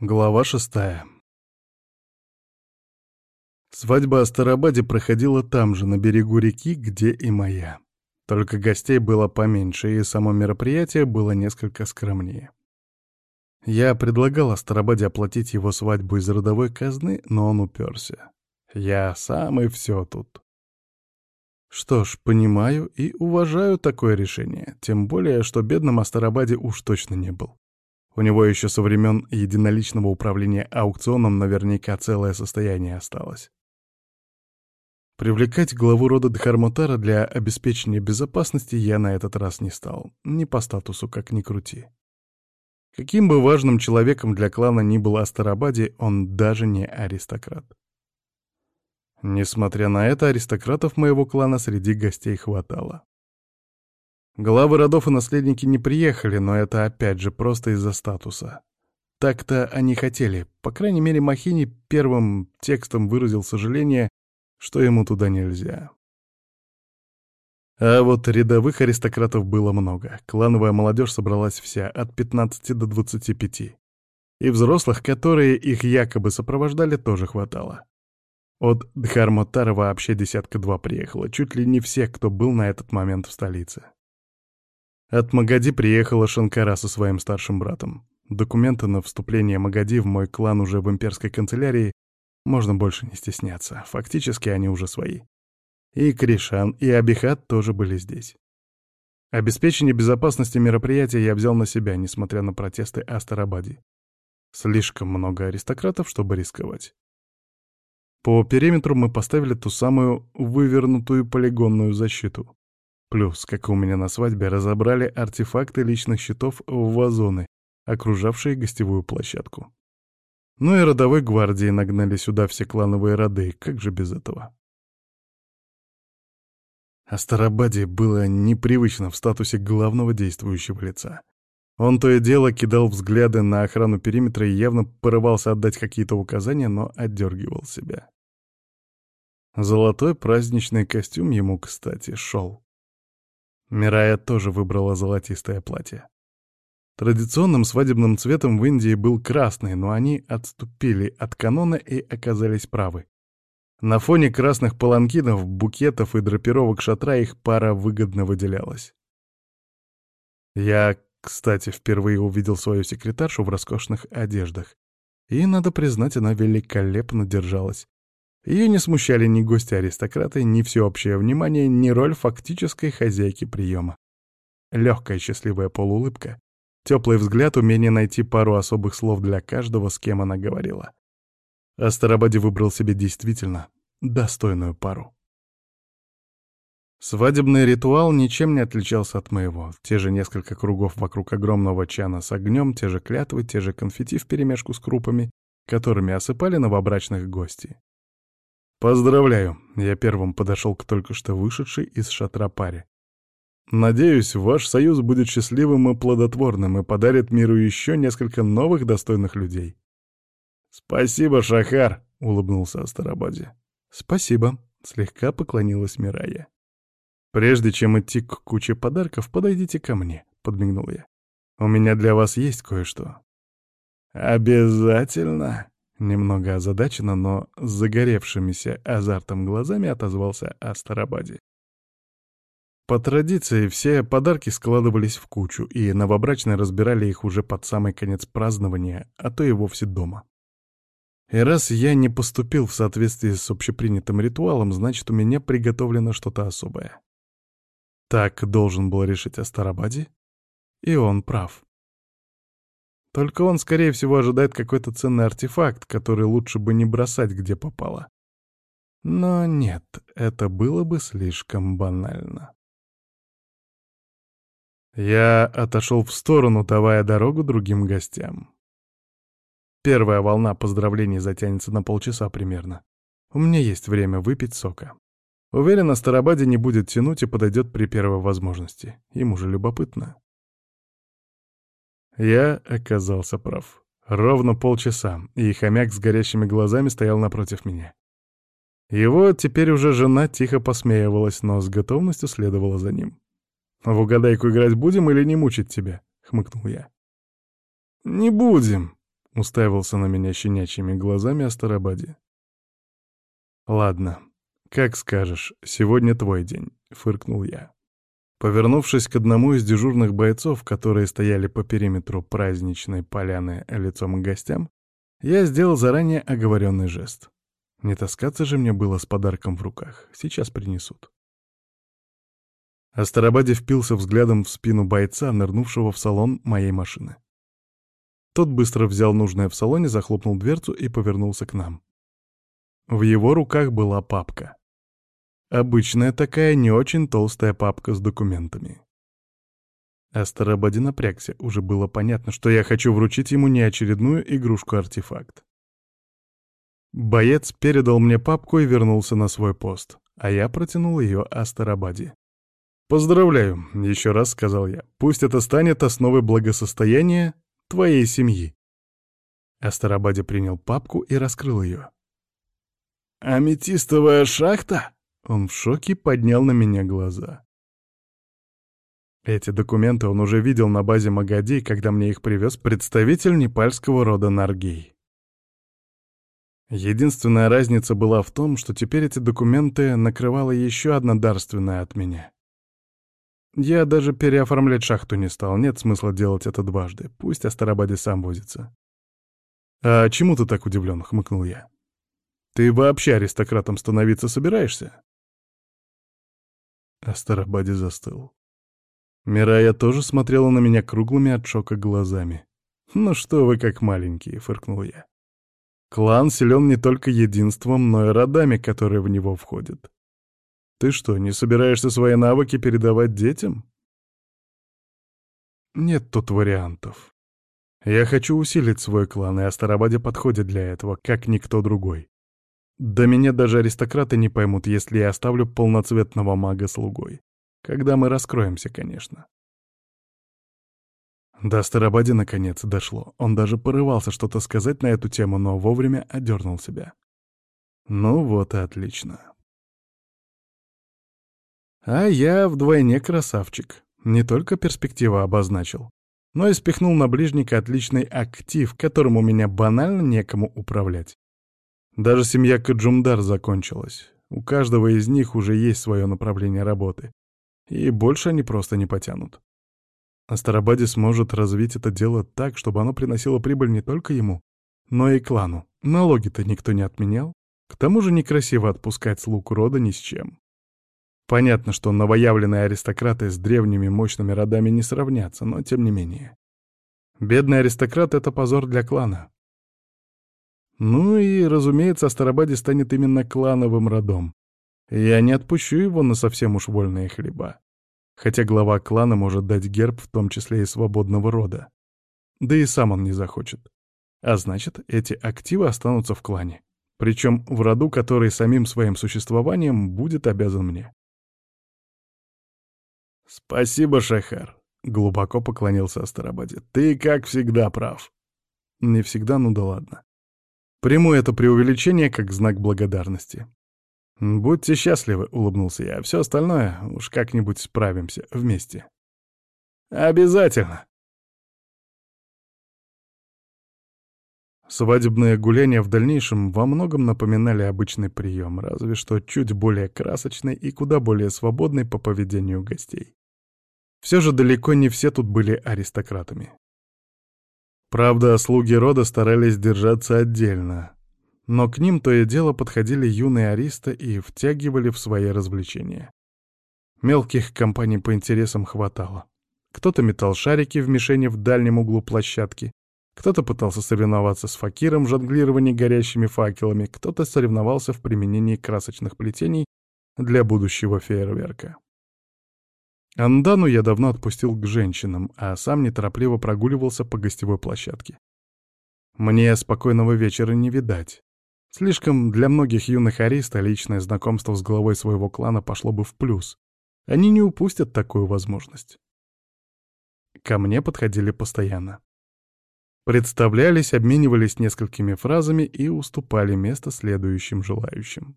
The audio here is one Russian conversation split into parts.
Глава шестая. Свадьба Астарабаде проходила там же, на берегу реки, где и моя. Только гостей было поменьше, и само мероприятие было несколько скромнее. Я предлагал Астарабаде оплатить его свадьбу из родовой казны, но он уперся. Я сам и все тут. Что ж, понимаю и уважаю такое решение, тем более, что бедным Астарабаде уж точно не был. У него еще со времен единоличного управления аукционом наверняка целое состояние осталось. Привлекать главу рода Дхармутара для обеспечения безопасности я на этот раз не стал. Не по статусу, как ни крути. Каким бы важным человеком для клана ни был Астарабаде, он даже не аристократ. Несмотря на это, аристократов моего клана среди гостей хватало. Главы родов и наследники не приехали, но это опять же просто из-за статуса. Так-то они хотели. По крайней мере, Махини первым текстом выразил сожаление, что ему туда нельзя. А вот рядовых аристократов было много. Клановая молодежь собралась вся, от 15 до 25. И взрослых, которые их якобы сопровождали, тоже хватало. От Дхармотара вообще десятка-два приехало, чуть ли не все, кто был на этот момент в столице. От Магади приехала Шанкара со своим старшим братом. Документы на вступление Магади в мой клан уже в имперской канцелярии можно больше не стесняться. Фактически они уже свои. И Кришан, и Абихат тоже были здесь. Обеспечение безопасности мероприятия я взял на себя, несмотря на протесты Астарабади. Слишком много аристократов, чтобы рисковать. По периметру мы поставили ту самую вывернутую полигонную защиту. Плюс, как у меня на свадьбе, разобрали артефакты личных щитов в вазоны, окружавшие гостевую площадку. Ну и родовой гвардии нагнали сюда все клановые роды, как же без этого? Астарабаде было непривычно в статусе главного действующего лица. Он то и дело кидал взгляды на охрану периметра и явно порывался отдать какие-то указания, но отдергивал себя. Золотой праздничный костюм ему, кстати, шел. Мирая тоже выбрала золотистое платье. Традиционным свадебным цветом в Индии был красный, но они отступили от канона и оказались правы. На фоне красных паланкинов, букетов и драпировок шатра их пара выгодно выделялась. Я, кстати, впервые увидел свою секретаршу в роскошных одеждах. И, надо признать, она великолепно держалась. Ее не смущали ни гости-аристократы, ни всеобщее внимание, ни роль фактической хозяйки приема. Легкая счастливая полуулыбка, теплый взгляд, умение найти пару особых слов для каждого, с кем она говорила. Астарабаде выбрал себе действительно достойную пару. Свадебный ритуал ничем не отличался от моего. Те же несколько кругов вокруг огромного чана с огнем, те же клятвы, те же конфетти вперемешку с крупами, которыми осыпали новобрачных гостей. «Поздравляю!» — я первым подошел к только что вышедшей из шатра паре. «Надеюсь, ваш союз будет счастливым и плодотворным и подарит миру еще несколько новых достойных людей». «Спасибо, Шахар!» — улыбнулся Астарабаде. «Спасибо!» — слегка поклонилась Мирая. «Прежде чем идти к куче подарков, подойдите ко мне», — подмигнул я. «У меня для вас есть кое-что». «Обязательно!» Немного озадаченно, но с загоревшимися азартом глазами отозвался Астарабаде. По традиции, все подарки складывались в кучу, и новобрачные разбирали их уже под самый конец празднования, а то и вовсе дома. И раз я не поступил в соответствии с общепринятым ритуалом, значит, у меня приготовлено что-то особое. Так должен был решить Астарабаде, и он прав. Только он, скорее всего, ожидает какой-то ценный артефакт, который лучше бы не бросать где попало. Но нет, это было бы слишком банально. Я отошел в сторону, давая дорогу другим гостям. Первая волна поздравлений затянется на полчаса примерно. У меня есть время выпить сока. Уверен, Астарабаде не будет тянуть и подойдет при первой возможности. Ему же любопытно. Я оказался прав. Ровно полчаса, и хомяк с горящими глазами стоял напротив меня. Его теперь уже жена тихо посмеивалась, но с готовностью следовала за ним. «В угадайку играть будем или не мучить тебя?» — хмыкнул я. «Не будем», — Уставился на меня щенячьими глазами Астарабаде. «Ладно, как скажешь, сегодня твой день», — фыркнул я. Повернувшись к одному из дежурных бойцов, которые стояли по периметру праздничной поляны лицом к гостям, я сделал заранее оговоренный жест. Не таскаться же мне было с подарком в руках. Сейчас принесут. Астарабаде впился взглядом в спину бойца, нырнувшего в салон моей машины. Тот быстро взял нужное в салоне, захлопнул дверцу и повернулся к нам. В его руках была папка. Обычная такая не очень толстая папка с документами. Астарабаде напрягся, уже было понятно, что я хочу вручить ему не очередную игрушку-артефакт. Боец передал мне папку и вернулся на свой пост, а я протянул ее Астарабаде. «Поздравляю», — еще раз сказал я. «Пусть это станет основой благосостояния твоей семьи». Астарабаде принял папку и раскрыл ее. «Аметистовая шахта?» Он в шоке поднял на меня глаза. Эти документы он уже видел на базе Магади, когда мне их привез представитель непальского рода Наргей. Единственная разница была в том, что теперь эти документы накрывала еще одна дарственная от меня. Я даже переоформлять шахту не стал, нет смысла делать это дважды, пусть Астарабаде сам возится. «А чему ты так удивлен?» — хмыкнул я. «Ты вообще аристократом становиться собираешься?» Астарабаде застыл. Мирая тоже смотрела на меня круглыми от шока глазами. «Ну что вы как маленькие», — фыркнул я. «Клан силен не только единством, но и родами, которые в него входят. Ты что, не собираешься свои навыки передавать детям?» «Нет тут вариантов. Я хочу усилить свой клан, и Астарабаде подходит для этого, как никто другой. Да меня даже аристократы не поймут, если я оставлю полноцветного мага слугой. Когда мы раскроемся, конечно. До Старобади наконец дошло. Он даже порывался что-то сказать на эту тему, но вовремя одернул себя. Ну вот и отлично. А я вдвойне красавчик. Не только перспектива обозначил, но и спихнул на ближника отличный актив, которым у меня банально некому управлять. Даже семья Каджумдар закончилась. У каждого из них уже есть свое направление работы. И больше они просто не потянут. Астарабаде сможет развить это дело так, чтобы оно приносило прибыль не только ему, но и клану. Налоги-то никто не отменял. К тому же некрасиво отпускать слуг рода ни с чем. Понятно, что новоявленные аристократы с древними мощными родами не сравнятся, но тем не менее. Бедный аристократ — это позор для клана. Ну и, разумеется, Астарабаде станет именно клановым родом. Я не отпущу его на совсем уж вольные хлеба. Хотя глава клана может дать герб, в том числе и свободного рода. Да и сам он не захочет. А значит, эти активы останутся в клане. Причем в роду, который самим своим существованием будет обязан мне. «Спасибо, Шахар», — глубоко поклонился Астарабаде. «Ты, как всегда, прав». «Не всегда, ну да ладно. Приму это преувеличение как знак благодарности. «Будьте счастливы», — улыбнулся я. «Все остальное уж как-нибудь справимся вместе». «Обязательно!» Свадебные гуляния в дальнейшем во многом напоминали обычный прием, разве что чуть более красочный и куда более свободный по поведению гостей. Все же далеко не все тут были аристократами. Правда, слуги рода старались держаться отдельно, но к ним то и дело подходили юные аристы и втягивали в свои развлечения. Мелких компаний по интересам хватало. Кто-то метал шарики в мишени в дальнем углу площадки, кто-то пытался соревноваться с факиром в жонглировании горящими факелами, кто-то соревновался в применении красочных плетений для будущего фейерверка. Андану я давно отпустил к женщинам, а сам неторопливо прогуливался по гостевой площадке. Мне спокойного вечера не видать. Слишком для многих юных ариста личное знакомство с главой своего клана пошло бы в плюс. Они не упустят такую возможность. Ко мне подходили постоянно. Представлялись, обменивались несколькими фразами и уступали место следующим желающим.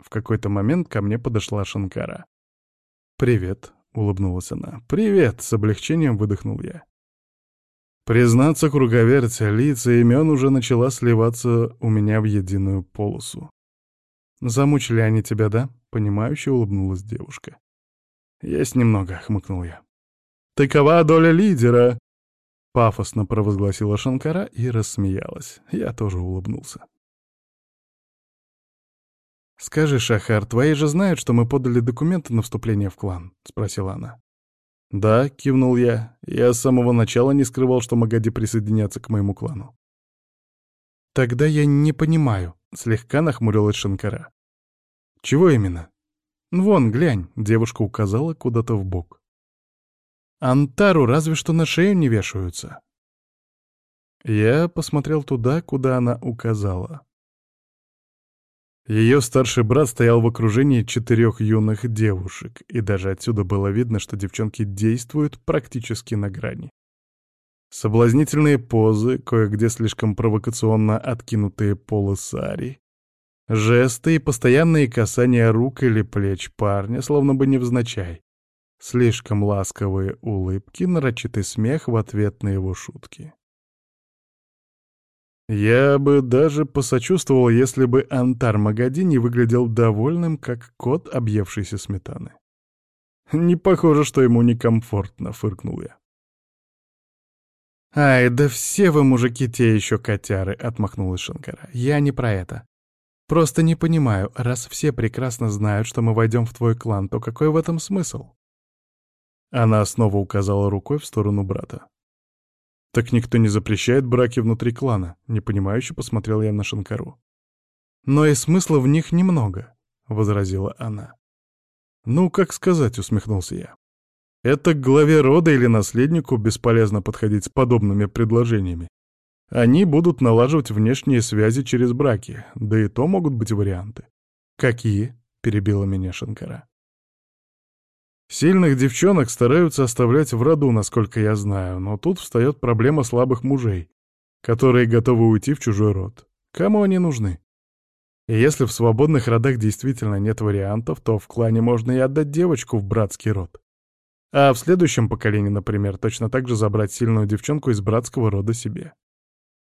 В какой-то момент ко мне подошла Шанкара. «Привет», — улыбнулась она. «Привет», — с облегчением выдохнул я. Признаться, круговерть лица и имен уже начала сливаться у меня в единую полосу. «Замучили они тебя, да?» — понимающе улыбнулась девушка. «Есть немного», — хмыкнул я. «Такова доля лидера!» Пафосно провозгласила Шанкара и рассмеялась. Я тоже улыбнулся. «Скажи, Шахар, твои же знают, что мы подали документы на вступление в клан?» — спросила она. «Да», — кивнул я. «Я с самого начала не скрывал, что Магади присоединятся к моему клану». «Тогда я не понимаю», — слегка нахмурилась Шанкара. «Чего именно?» «Вон, глянь», — девушка указала куда-то в бок. «Антару разве что на шею не вешаются». Я посмотрел туда, куда она указала. Ее старший брат стоял в окружении четырех юных девушек, и даже отсюда было видно, что девчонки действуют практически на грани. Соблазнительные позы, кое-где слишком провокационно откинутые полы сари, жесты и постоянные касания рук или плеч парня, словно бы невзначай. Слишком ласковые улыбки, нарочитый смех в ответ на его шутки. Я бы даже посочувствовал, если бы Антар Магадини выглядел довольным, как кот, объевшийся сметаны. «Не похоже, что ему некомфортно», — фыркнул я. «Ай, да все вы, мужики, те еще котяры», — отмахнулась Шанкара. «Я не про это. Просто не понимаю, раз все прекрасно знают, что мы войдем в твой клан, то какой в этом смысл?» Она снова указала рукой в сторону брата. «Так никто не запрещает браки внутри клана», — непонимающе посмотрел я на Шанкару. «Но и смысла в них немного», — возразила она. «Ну, как сказать», — усмехнулся я. «Это к главе рода или наследнику бесполезно подходить с подобными предложениями. Они будут налаживать внешние связи через браки, да и то могут быть варианты». «Какие?» — перебила меня Шанкара. Сильных девчонок стараются оставлять в роду, насколько я знаю, но тут встает проблема слабых мужей, которые готовы уйти в чужой род. Кому они нужны? И если в свободных родах действительно нет вариантов, то в клане можно и отдать девочку в братский род. А в следующем поколении, например, точно так же забрать сильную девчонку из братского рода себе.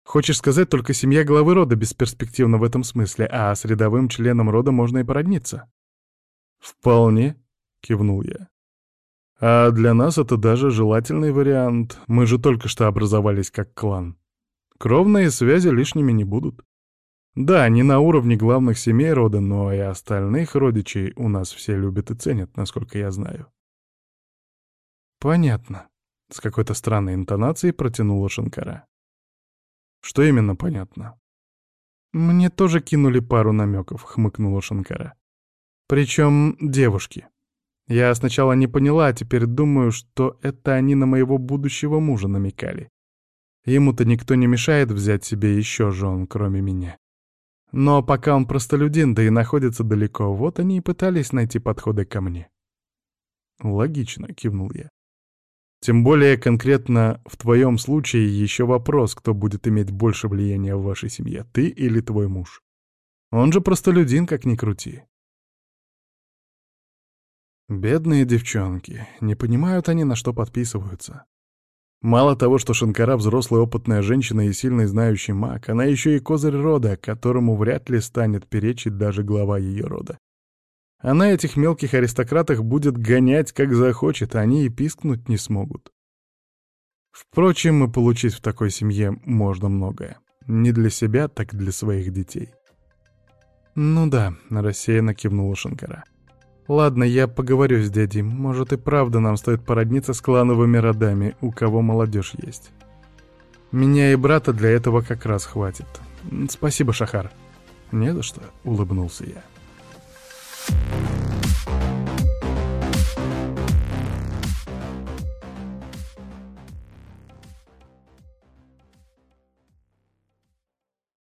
Хочешь сказать, только семья главы рода бесперспективна в этом смысле, а с рядовым членом рода можно и породниться? Вполне, — кивнул я. «А для нас это даже желательный вариант. Мы же только что образовались как клан. Кровные связи лишними не будут. Да, не на уровне главных семей рода, но и остальных родичей у нас все любят и ценят, насколько я знаю». «Понятно», — с какой-то странной интонацией протянула Шанкара. «Что именно понятно?» «Мне тоже кинули пару намеков», — хмыкнула Шанкара. «Причем девушки». Я сначала не поняла, а теперь думаю, что это они на моего будущего мужа намекали. Ему-то никто не мешает взять себе еще жен, кроме меня. Но пока он простолюдин, да и находится далеко, вот они и пытались найти подходы ко мне. Логично, кивнул я. Тем более конкретно в твоем случае еще вопрос, кто будет иметь больше влияния в вашей семье, ты или твой муж. Он же простолюдин, как ни крути. Бедные девчонки, не понимают они, на что подписываются. Мало того, что Шанкара взрослая опытная женщина и сильный знающий маг, она еще и козырь рода, которому вряд ли станет перечить даже глава ее рода. Она этих мелких аристократах будет гонять, как захочет, а они и пискнуть не смогут. Впрочем, и получить в такой семье можно многое. Не для себя, так для своих детей. «Ну да», — рассеянно кивнула Шанкара. Ладно, я поговорю с дядей. Может и правда нам стоит породниться с клановыми родами, у кого молодежь есть. Меня и брата для этого как раз хватит. Спасибо, Шахар. Не за что, улыбнулся я.